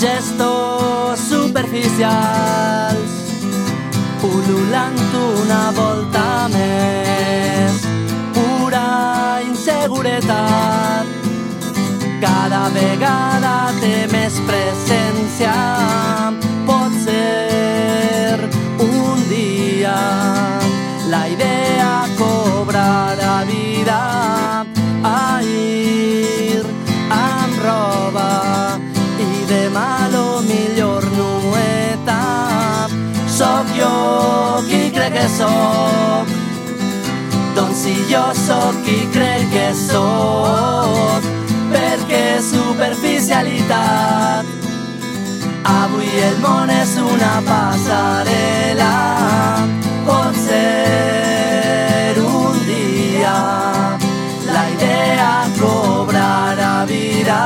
gestos superficials. Pululant una volta més. Pura inseguretat. Cada vegada té més present sok Doncillo sok y cree que sok Perquè superficialitat Avui el món és una passarel·la Pot ser un dia La idea cobrarà vida.